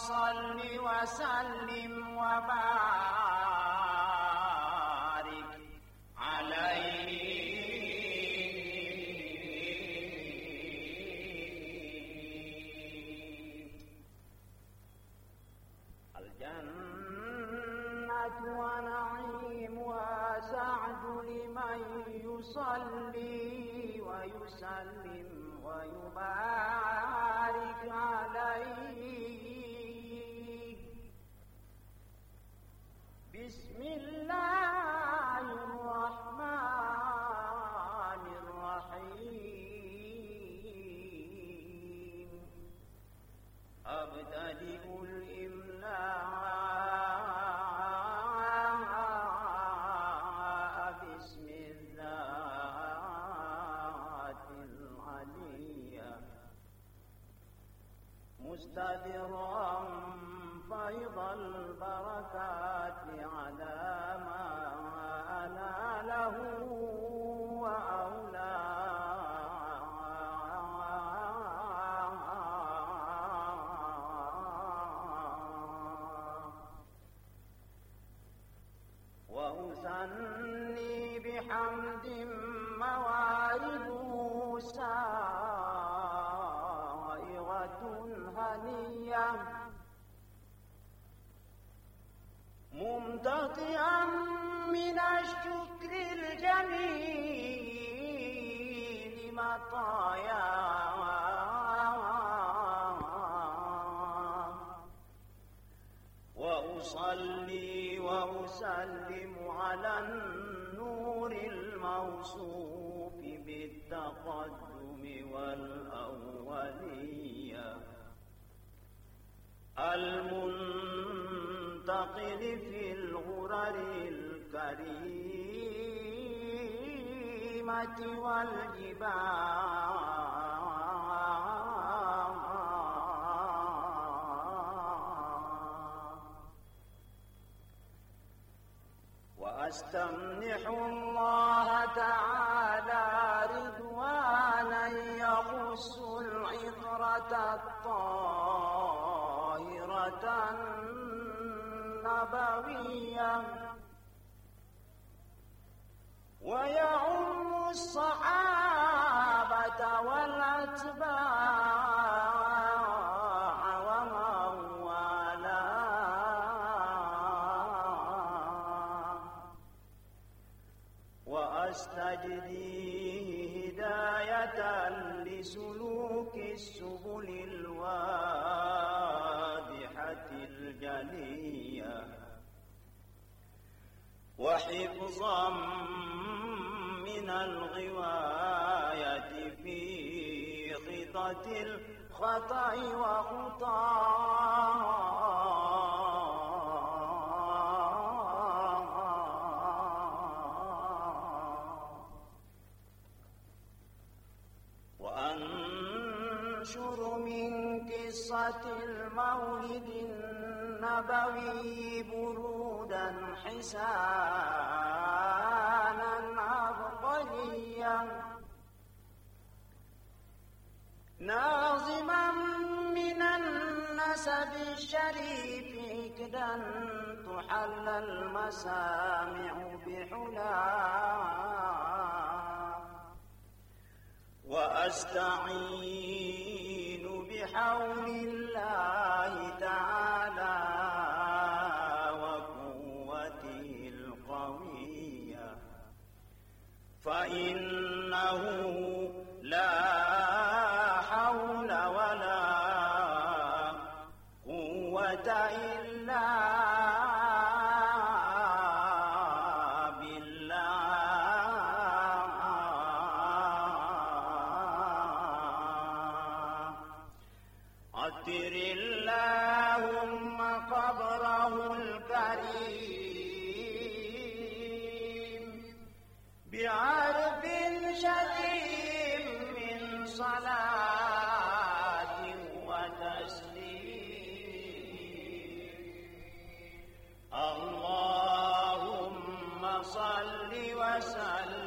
صل وسلم وبارك عليه. الجنة ونعيمها سعد لمن يصلي ويسلم ويبارك. الإملاء مستدرا فيض البركات على ما بحمد موارده سائغة هنية. ممتطئا من الشكر الجميل مطايا. وأصلي وأسلم على النور الموصوف بالتقدم والأولية. المنتقل في الغرر الكريمة والجبال. وأستمنح الله تعالى رضوانا يخص العطرة الطاهرة النبوية. ويعم الصحابة والأتباع وأستجديه هداية لسلوك السبل الواضحة الجلية. وحفظا من الغواية في خطة الخطأ وخطاه المولد النبوي برودا حسانا عبقريا. ناظما من النسب الشريف كدا تحل المسامع بحلاه وأستعين بحول الله تعالى وقوته القوية فإنه عطر اللهم قبره الكريم. بعرف شديد من صلاة وتسليم. اللهم صل وسلم